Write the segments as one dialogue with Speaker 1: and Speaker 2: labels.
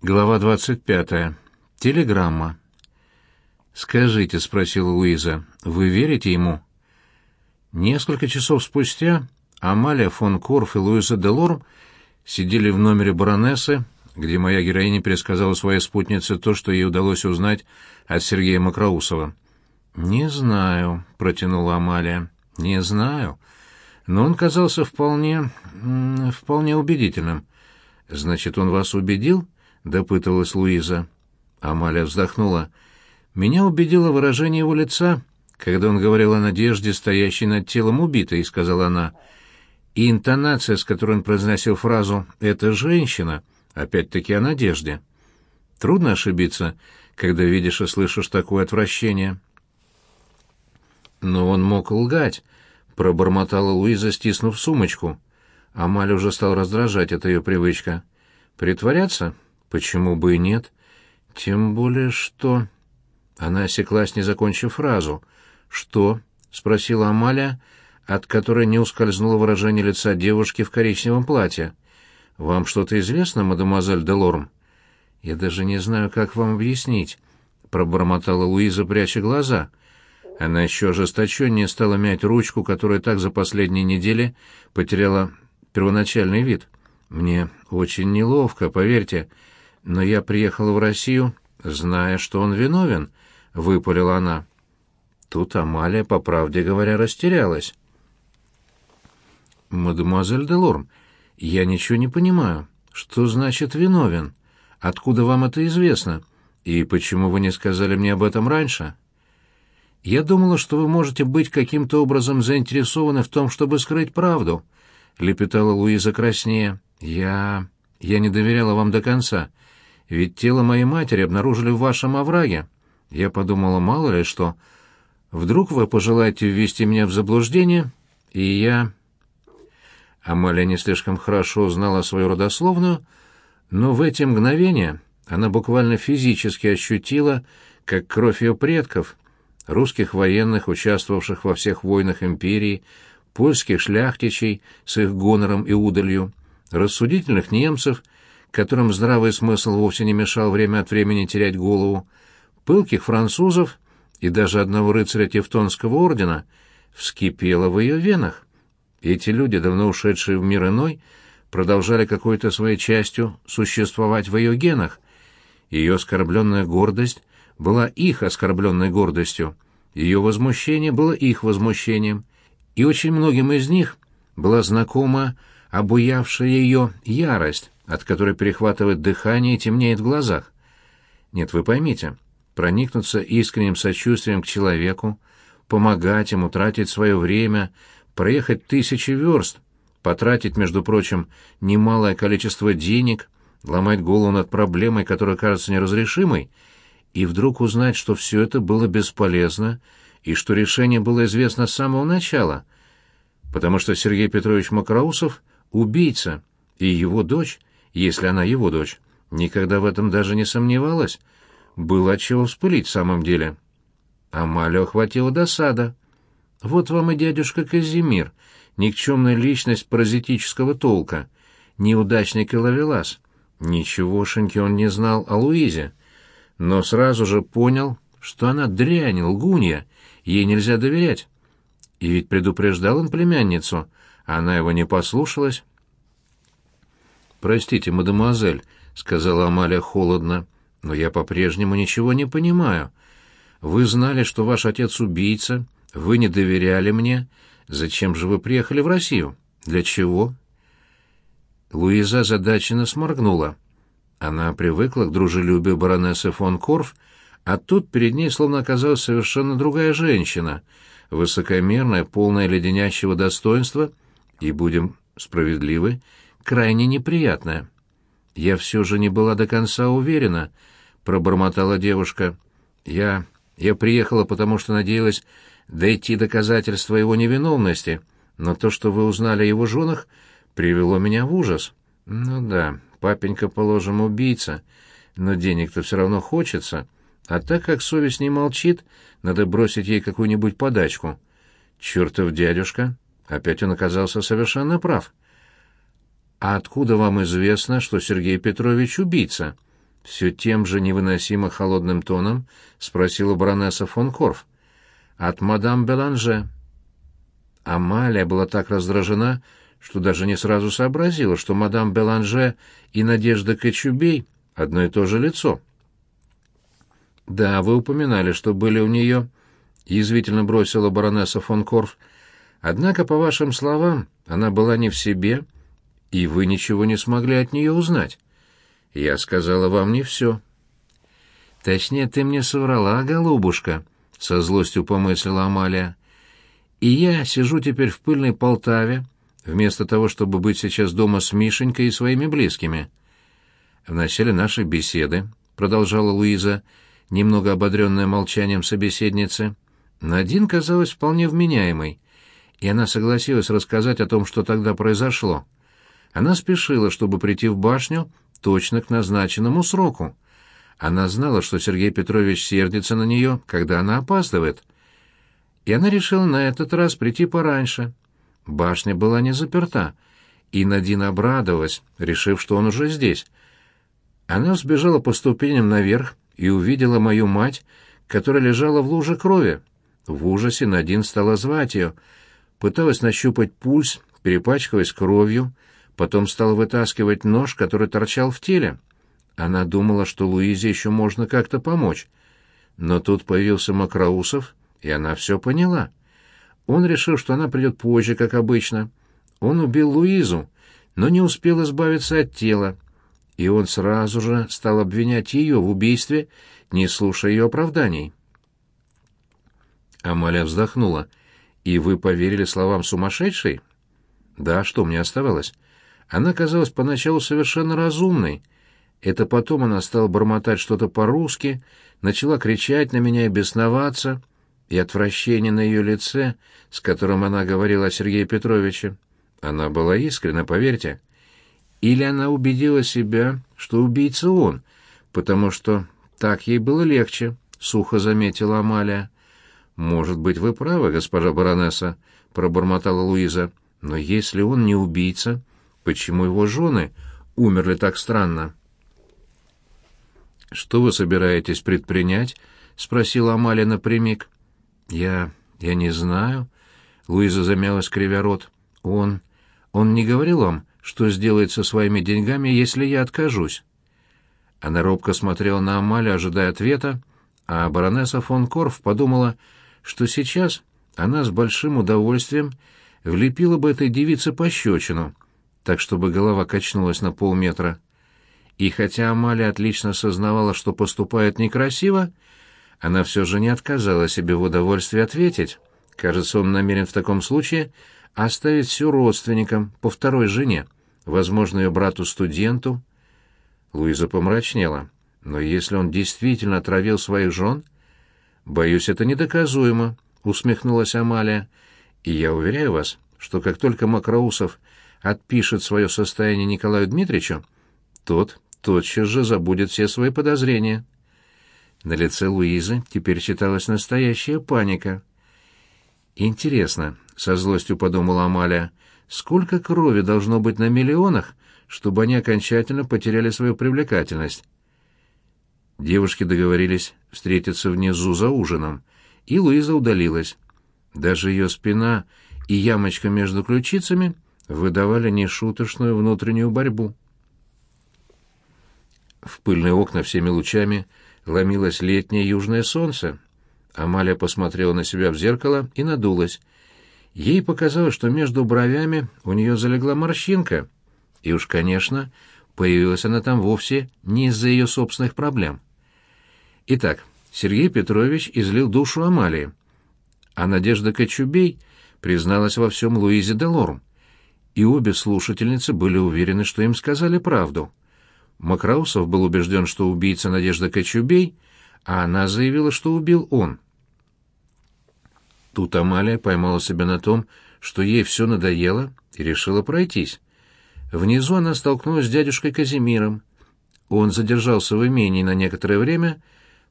Speaker 1: Глава 25. Телеграмма. «Скажите», — спросила Луиза, — «вы верите ему?» Несколько часов спустя Амалия фон Корф и Луиза Делорм сидели в номере баронессы, где моя героиня пересказала своей спутнице то, что ей удалось узнать от Сергея Макроусова. «Не знаю», — протянула Амалия, — «не знаю». Но он казался вполне... вполне убедительным. «Значит, он вас убедил?» — допытывалась Луиза. Амалия вздохнула. «Меня убедило выражение его лица, когда он говорил о надежде, стоящей над телом убитой», — сказала она. «И интонация, с которой он произносил фразу «это женщина», опять-таки о надежде. Трудно ошибиться, когда видишь и слышишь такое отвращение». «Но он мог лгать», — пробормотала Луиза, стиснув сумочку. Амаль уже стал раздражать эта ее привычка. «Притворяться?» Почему бы и нет? Тем более что... Она осеклась, не закончив фразу. «Что?» — спросила Амалия, от которой не ускользнуло выражение лица девушки в коричневом платье. «Вам что-то известно, мадемуазель Делорм?» «Я даже не знаю, как вам объяснить», — пробормотала Луиза, пряча глаза. Она еще ожесточеннее стала мять ручку, которая так за последние недели потеряла первоначальный вид. «Мне очень неловко, поверьте», но я приехала в Россию, зная, что он виновен, — выпалила она. Тут Амалия, по правде говоря, растерялась. «Мадемуазель Делорм, я ничего не понимаю. Что значит виновен? Откуда вам это известно? И почему вы не сказали мне об этом раньше?» «Я думала, что вы можете быть каким-то образом заинтересованы в том, чтобы скрыть правду», — лепетала Луиза краснее. «Я... я не доверяла вам до конца. Ведь тело моей матери обнаружили в вашем овраге. Я подумала, мало ли что. Вдруг вы пожелаете ввести меня в заблуждение, и я...» Амалия не слишком хорошо знала свою родословную, но в эти мгновения она буквально физически ощутила, как кровь ее предков, русских военных, участвовавших во всех войнах империи, польских шляхтичей с их гонором и удалью, рассудительных немцев — которым здравый смысл вовсе не мешал время от времени терять голову, пылких французов и даже одного рыцаря Тевтонского ордена вскипело в ее венах. Эти люди, давно ушедшие в мир иной, продолжали какой-то своей частью существовать в ее генах. Ее оскорбленная гордость была их оскорбленной гордостью, ее возмущение было их возмущением, и очень многим из них была знакома обуявшая ее ярость, от которой перехватывает дыхание и темнеет в глазах. Нет, вы поймите, проникнуться искренним сочувствием к человеку, помогать ему, тратить свое время, проехать тысячи верст, потратить, между прочим, немалое количество денег, ломать голову над проблемой, которая кажется неразрешимой, и вдруг узнать, что все это было бесполезно и что решение было известно с самого начала, потому что Сергей Петрович Макроусов — убийца, и его дочь если она его дочь, никогда в этом даже не сомневалась. Было от чего вспылить в самом деле. Амалию охватила досада. Вот вам и дядюшка Казимир, никчемная личность паразитического толка, неудачник и ловелас. Ничегошеньки он не знал о Луизе, но сразу же понял, что она дрянь, лгунья, ей нельзя доверять. И ведь предупреждал он племянницу, она его не послушалась. «Простите, мадемуазель», — сказала Амалия холодно, — «но я по-прежнему ничего не понимаю. Вы знали, что ваш отец убийца, вы не доверяли мне. Зачем же вы приехали в Россию? Для чего?» Луиза задаченно сморгнула. Она привыкла к дружелюбию баронессы фон Корф, а тут перед ней словно оказалась совершенно другая женщина, высокомерная, полная леденящего достоинства, и, будем справедливы, — крайне неприятное. Я все же не была до конца уверена, пробормотала девушка. Я я приехала, потому что надеялась дойти доказательства его невиновности, но то, что вы узнали о его женах, привело меня в ужас. Ну да, папенька, положим, убийца, но денег-то все равно хочется, а так как совесть не молчит, надо бросить ей какую-нибудь подачку. Чертов дядюшка, опять он оказался совершенно прав. «А откуда вам известно, что Сергей Петрович убийца?» все тем же невыносимо холодным тоном спросила баронесса фон Корф. «От мадам Беланже». Амалия была так раздражена, что даже не сразу сообразила, что мадам Беланже и Надежда Кочубей — одно и то же лицо. «Да, вы упоминали, что были у нее», — язвительно бросила баронесса фон Корф. «Однако, по вашим словам, она была не в себе, и вы ничего не смогли от нее узнать. Я сказала вам не все». «Точнее, ты мне соврала, голубушка», — со злостью помыслила Амалия. «И я сижу теперь в пыльной Полтаве, вместо того, чтобы быть сейчас дома с Мишенькой и своими близкими». «В начале нашей беседы», — продолжала Луиза, — немного ободренная молчанием собеседницы, Надин казалась вполне вменяемой, и она согласилась рассказать о том, что тогда произошло. Она спешила, чтобы прийти в башню точно к назначенному сроку. Она знала, что Сергей Петрович сердится на нее, когда она опаздывает. И она решила на этот раз прийти пораньше. Башня была не заперта, и Надина обрадовалась, решив, что он уже здесь. Она взбежала по ступеням наверх и увидела мою мать, которая лежала в луже крови. В ужасе Надин стала звать ее, пыталась нащупать пульс, перепачкалась кровью, потом стала вытаскивать нож, который торчал в теле. Она думала, что Луизе еще можно как-то помочь. Но тут появился Макроусов, и она все поняла. Он решил, что она придет позже, как обычно. Он убил Луизу, но не успел избавиться от тела, и он сразу же стал обвинять ее в убийстве, не слушая ее оправданий. Амалия вздохнула. «И вы поверили словам сумасшедшей?» «Да, что мне оставалось?» Она казалась поначалу совершенно разумной. Это потом она стала бормотать что-то по-русски, начала кричать на меня и бесноваться, и отвращение на ее лице, с которым она говорила о Сергее Петровиче. Она была искренна, поверьте. Или она убедила себя, что убийца он, потому что так ей было легче, — сухо заметила Амалия. «Может быть, вы правы, госпожа баронесса», — пробормотала Луиза. «Но если он не убийца, почему его жены умерли так странно?» «Что вы собираетесь предпринять?» — спросила Амалия напрямик. «Я... я не знаю». Луиза замялась, кривя рот. «Он... он не говорил вам, что сделает со своими деньгами, если я откажусь. Она робко смотрела на Амалию, ожидая ответа, а баронесса фон Корф подумала, что сейчас она с большим удовольствием влепила бы этой девице пощечину, так чтобы голова качнулась на полметра. И хотя Амалия отлично сознавала, что поступает некрасиво, она все же не отказала себе в удовольствии ответить. Кажется, он намерен в таком случае оставить все родственникам по второй жене возможно, ее брату-студенту. Луиза помрачнела. Но если он действительно отравил своих жен... Боюсь, это недоказуемо, усмехнулась Амалия. И я уверяю вас, что как только Макроусов отпишет свое состояние Николаю Дмитриевичу, тот тотчас же забудет все свои подозрения. На лице Луизы теперь читалась настоящая паника. «Интересно», — со злостью подумала Амалия, Сколько крови должно быть на миллионах, чтобы они окончательно потеряли свою привлекательность? Девушки договорились встретиться внизу за ужином, и Луиза удалилась. Даже ее спина и ямочка между ключицами выдавали нешуточную внутреннюю борьбу. В пыльные окна всеми лучами ломилось летнее южное солнце. Амалия посмотрела на себя в зеркало и надулась — Ей показалось, что между бровями у нее залегла морщинка, и уж, конечно, появилась она там вовсе не из-за ее собственных проблем. Итак, Сергей Петрович излил душу Амалии, а Надежда Кочубей призналась во всем Луизе Делорм, и обе слушательницы были уверены, что им сказали правду. Макраусов был убежден, что убийца Надежда Кочубей, а она заявила, что убил он. Тут Амалия поймала себя на том, что ей все надоело, и решила пройтись. Внизу она столкнулась с дядюшкой Казимиром. Он задержался в имении на некоторое время,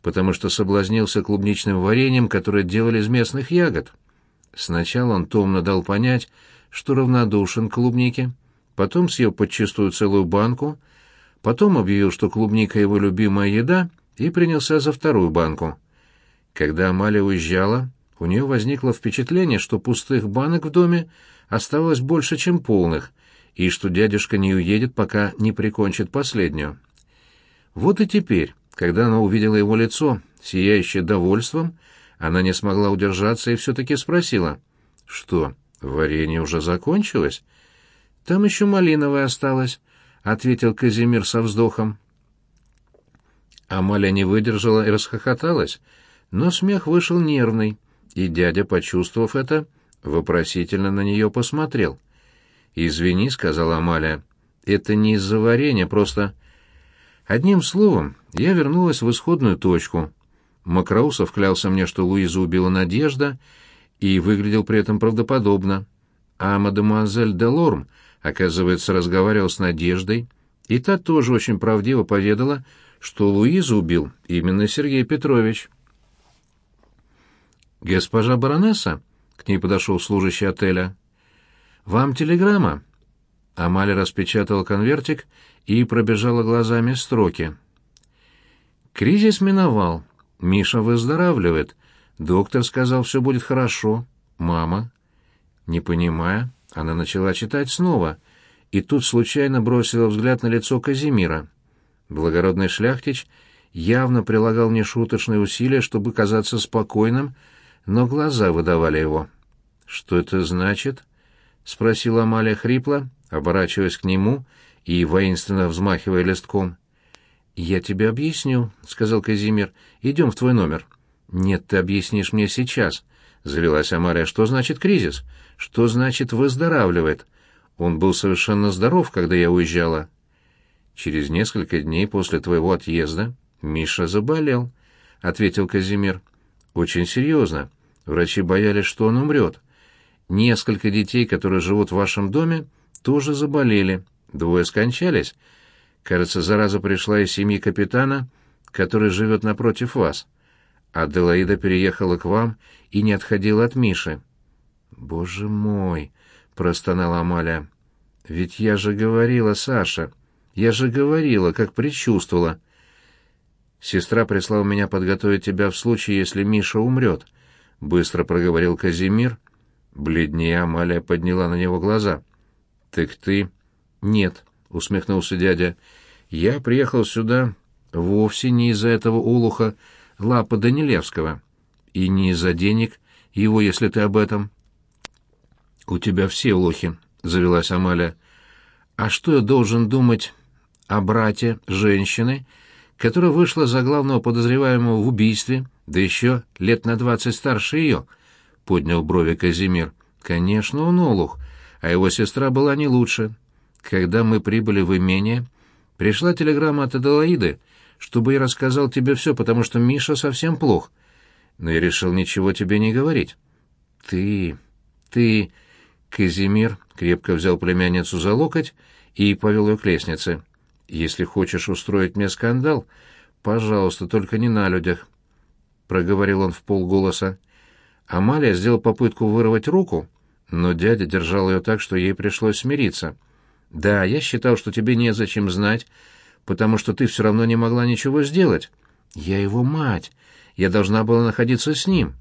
Speaker 1: потому что соблазнился клубничным вареньем, которое делали из местных ягод. Сначала он томно дал понять, что равнодушен к клубнике, потом съел подчистую целую банку, потом объявил, что клубника его любимая еда, и принялся за вторую банку. Когда Амалия уезжала, у нее возникло впечатление, что пустых банок в доме оставалось больше, чем полных, и что дядюшка не уедет, пока не прикончит последнюю. Вот и теперь, когда она увидела его лицо, сияющее довольством, она не смогла удержаться и все-таки спросила, «Что, варенье уже закончилось?» «Там еще малиновое осталось», — ответил Казимир со вздохом. Амалия не выдержала и расхохоталась, но смех вышел нервный, и дядя, почувствовав это, вопросительно на нее посмотрел. «Извини», — сказала Амалия, — «это не из-за варенья, просто...» Одним словом, я вернулась в исходную точку. Макроусов клялся мне, что Луизу убила Надежда, и выглядел при этом правдоподобно. А мадемуазель Делорм, оказывается, разговаривал с Надеждой, и та тоже очень правдиво поведала, что Луизу убил именно Сергей Петрович. «Госпожа баронесса?» — к ней подошел служащий отеля. «Вам телеграмма?» Амалия распечатала конвертик и пробежала глазами строки. «Кризис миновал. Миша выздоравливает. Доктор сказал, все будет хорошо. Мама...» Не понимая, она начала читать снова, и тут случайно бросила взгляд на лицо Казимира. Благородный шляхтич явно прилагал нешуточные усилия, чтобы казаться спокойным, но глаза выдавали его. «Что это значит?» — спросила Амалия хрипло, оборачиваясь к нему и воинственно взмахивая листком. «Я тебе объясню», — сказал Казимир. «Идем в твой номер». «Нет, ты объяснишь мне сейчас», — завелась Амалия. «Что значит кризис? Что значит выздоравливает? Он был совершенно здоров, когда я уезжала». «Через несколько дней после твоего отъезда Миша заболел», — ответил Казимир. «Очень серьезно. Врачи боялись, что он умрет. Несколько детей, которые живут в вашем доме, тоже заболели. Двое скончались. Кажется, зараза пришла из семьи капитана, который живет напротив вас. Аделаида переехала к вам и не отходила от Миши». «Боже мой!» — простонала Амалия. «Ведь я же говорила, Саша, я же говорила, как предчувствовала. Сестра прислала меня подготовить тебя в случае, если Миша умрет», — быстро проговорил Казимир. Бледнее Амалия подняла на него глаза. «Так ты...» «Нет», — усмехнулся дядя. «Я приехал сюда вовсе не из-за этого улуха Лапа Данилевского. И не из-за денег его, если ты об этом». «У тебя все улухи», — завелась Амалия. «А что я должен думать о брате женщины, которая вышла за главного подозреваемого в убийстве, да еще лет на двадцать старше ее, — поднял брови Казимир. — Конечно, он олух, а его сестра была не лучше. Когда мы прибыли в имение, пришла телеграмма от Аделаиды, чтобы я рассказал тебе все, потому что Миша совсем плох. Но я решил ничего тебе не говорить. — Ты... ты... Казимир крепко взял племянницу за локоть и повел ее к лестнице. Если хочешь устроить мне скандал, пожалуйста, только не на людях, проговорил он в полголоса. Амалия сделала попытку вырвать руку, но дядя держал ее так, что ей пришлось смириться. Да, я считал, что тебе незачем знать, потому что ты все равно не могла ничего сделать. Я его мать. Я должна была находиться с ним.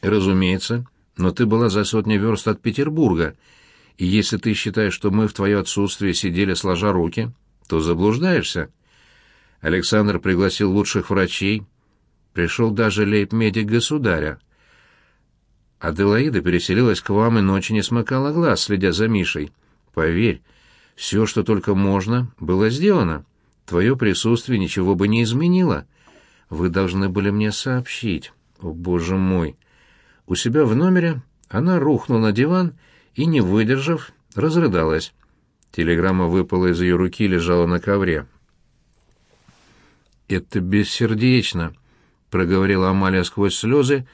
Speaker 1: Разумеется, но ты была за сотни верст от Петербурга, и если ты считаешь, что мы в твое отсутствие сидели сложа руки, то заблуждаешься. Александр пригласил лучших врачей, пришел даже лейб-медик государя. Аделаида переселилась к вам и ночи не смыкала глаз, следя за Мишей. Поверь, все, что только можно, было сделано. Твое присутствие ничего бы не изменило. Вы должны были мне сообщить. О, боже мой! У себя в номере она рухнула на диван и, не выдержав, разрыдалась. Телеграмма выпала из ее руки и лежала на ковре. «Это бессердечно», — проговорила Амалия сквозь слезы,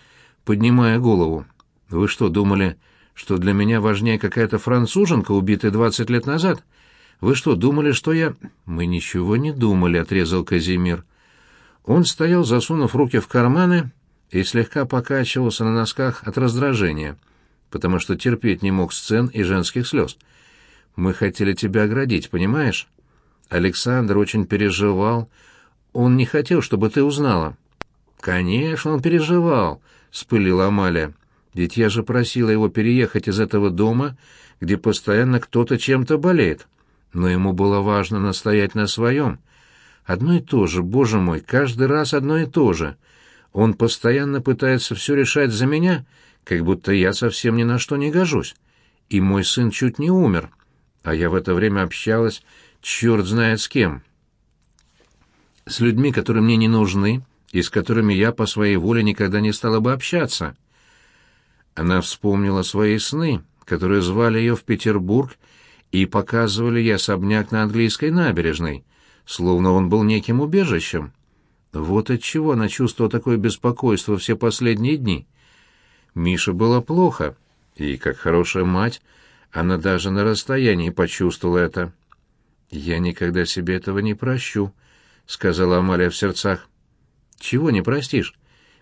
Speaker 1: поднимая голову. «Вы что, думали, что для меня важнее какая-то француженка, убитая двадцать лет назад? Вы что, думали, что я...» «Мы ничего не думали», — отрезал Казимир. Он стоял, засунув руки в карманы, и слегка покачивался на носках от раздражения — потому что терпеть не мог сцен и женских слез. Мы хотели тебя оградить, понимаешь? Александр очень переживал. Он не хотел, чтобы ты узнала». «Конечно, он переживал», — спылила Амалия. «Ведь я же просила его переехать из этого дома, где постоянно кто-то чем-то болеет. Но ему было важно настоять на своем. Одно и то же, боже мой, каждый раз одно и то же. Он постоянно пытается все решать за меня, как будто я совсем ни на что не гожусь. И мой сын чуть не умер, а я в это время общалась черт знает с кем. С людьми, которые мне не нужны, и с которыми я по своей воле никогда не стала бы общаться. Она вспомнила свои сны, которые звали ее в Петербург и показывали ей особняк на английской набережной, словно он был неким убежищем. Вот отчего она чувствовала такое беспокойство все последние дни. Мише было плохо, и, как хорошая мать, она даже на расстоянии почувствовала это. «Я никогда себе этого не прощу», — сказала Амалия в сердцах. «Чего не простишь?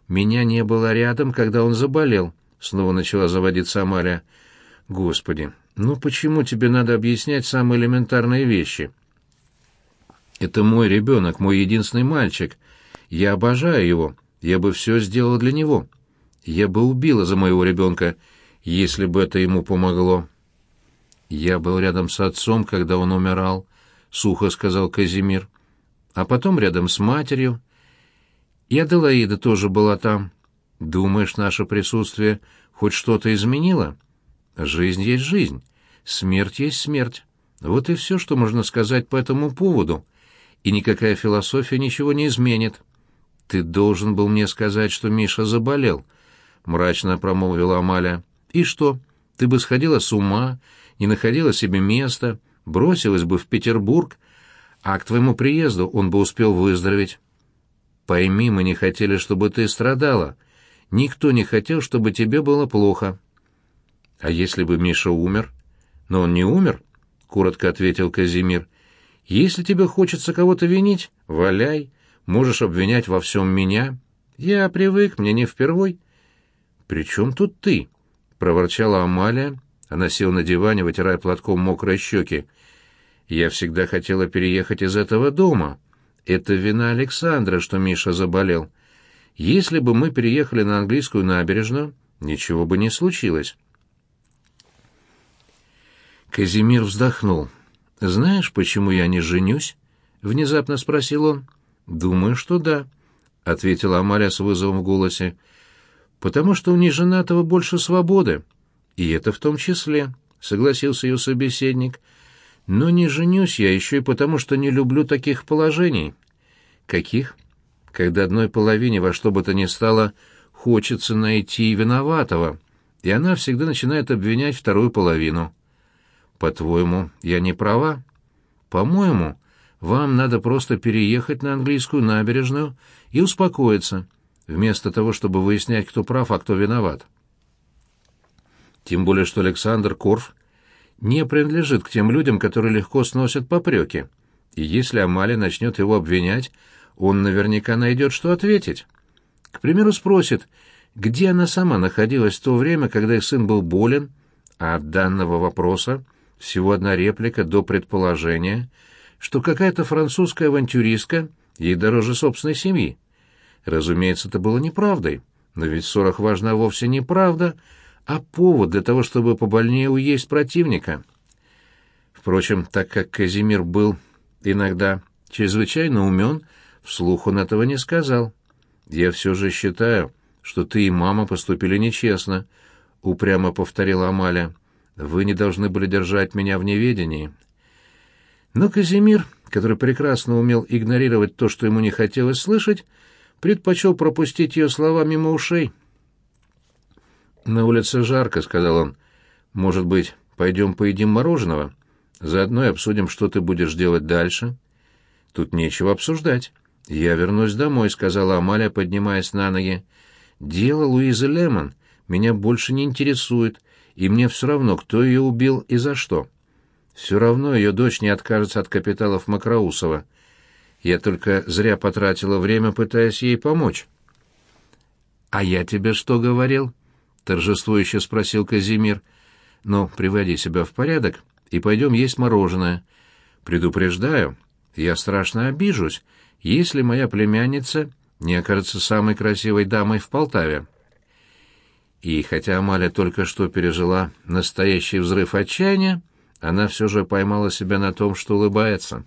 Speaker 1: Меня не было рядом, когда он заболел», — снова начала заводиться Амалия. «Господи, ну почему тебе надо объяснять самые элементарные вещи?» «Это мой ребенок, мой единственный мальчик. Я обожаю его. Я бы все сделала для него. Я бы убила за моего ребенка, если бы это ему помогло». «Я был рядом с отцом, когда он умирал», — сухо сказал Казимир. «А потом рядом с матерью. И Аделаида тоже была там. Думаешь, наше присутствие хоть что-то изменило? Жизнь есть жизнь, смерть есть смерть. Вот и все, что можно сказать по этому поводу. И никакая философия ничего не изменит. Ты должен был мне сказать, что Миша заболел», — мрачно промолвила Амаля. «И что, ты бы сходила с ума?» не находила себе места, бросилась бы в Петербург, а к твоему приезду он бы успел выздороветь. Пойми, мы не хотели, чтобы ты страдала. Никто не хотел, чтобы тебе было плохо. А если бы Миша умер? Но он не умер, — коротко ответил Казимир. Если тебе хочется кого-то винить, валяй, можешь обвинять во всем меня. Я привык, мне не впервой. — При чем тут ты? — проворчала Амалия, она села на диване, вытирая платком мокрые щеки. «Я всегда хотела переехать из этого дома. Это вина Александра, что Миша заболел. Если бы мы переехали на английскую набережную, ничего бы не случилось». Казимир вздохнул. «Знаешь, почему я не женюсь?» — внезапно спросил он. «Думаю, что да», — ответила Амаля с вызовом в голосе. «Потому что у неженатого больше свободы. «И это в том числе», — согласился ее собеседник. «Но не женюсь я еще и потому, что не люблю таких положений». «Каких?» «Когда одной половине во что бы то ни стало хочется найти виноватого, и она всегда начинает обвинять вторую половину». «По-твоему, я не права?» «По-моему, вам надо просто переехать на английскую набережную и успокоиться, вместо того, чтобы выяснять, кто прав, а кто виноват». Тем более, что Александр Корф не принадлежит к тем людям, которые легко сносят попреки. И если Амалия начнет его обвинять, он наверняка найдет, что ответить. К примеру, спросит, где она сама находилась в то время, когда их сын был болен, а от данного вопроса всего одна реплика до предположения, что какая-то французская авантюристка ей дороже собственной семьи. Разумеется, это было неправдой, но ведь в ссорах важна вовсе не правда, а повод для того, чтобы побольнее уесть противника. Впрочем, так как Казимир был иногда чрезвычайно умен, вслух он этого не сказал. «Я все же считаю, что ты и мама поступили нечестно», — упрямо повторила Амаля. «Вы не должны были держать меня в неведении». Но Казимир, который прекрасно умел игнорировать то, что ему не хотелось слышать, предпочел пропустить ее слова мимо ушей. «На улице жарко», — сказал он. «Может быть, пойдем поедим мороженого? Заодно и обсудим, что ты будешь делать дальше». «Тут нечего обсуждать. Я вернусь домой», — сказала Амалия, поднимаясь на ноги. «Дело Луизы Лемон меня больше не интересует, и мне все равно, кто ее убил и за что. Все равно ее дочь не откажется от капиталов Макроусова. Я только зря потратила время, пытаясь ей помочь». «А я тебе что говорил?» — торжествующе спросил Казимир. «Ну, приводи себя в порядок и пойдем есть мороженое. Предупреждаю, я страшно обижусь, если моя племянница не окажется самой красивой дамой в Полтаве. И хотя Амаля только что пережила настоящий взрыв отчаяния, она все же поймала себя на том, что улыбается.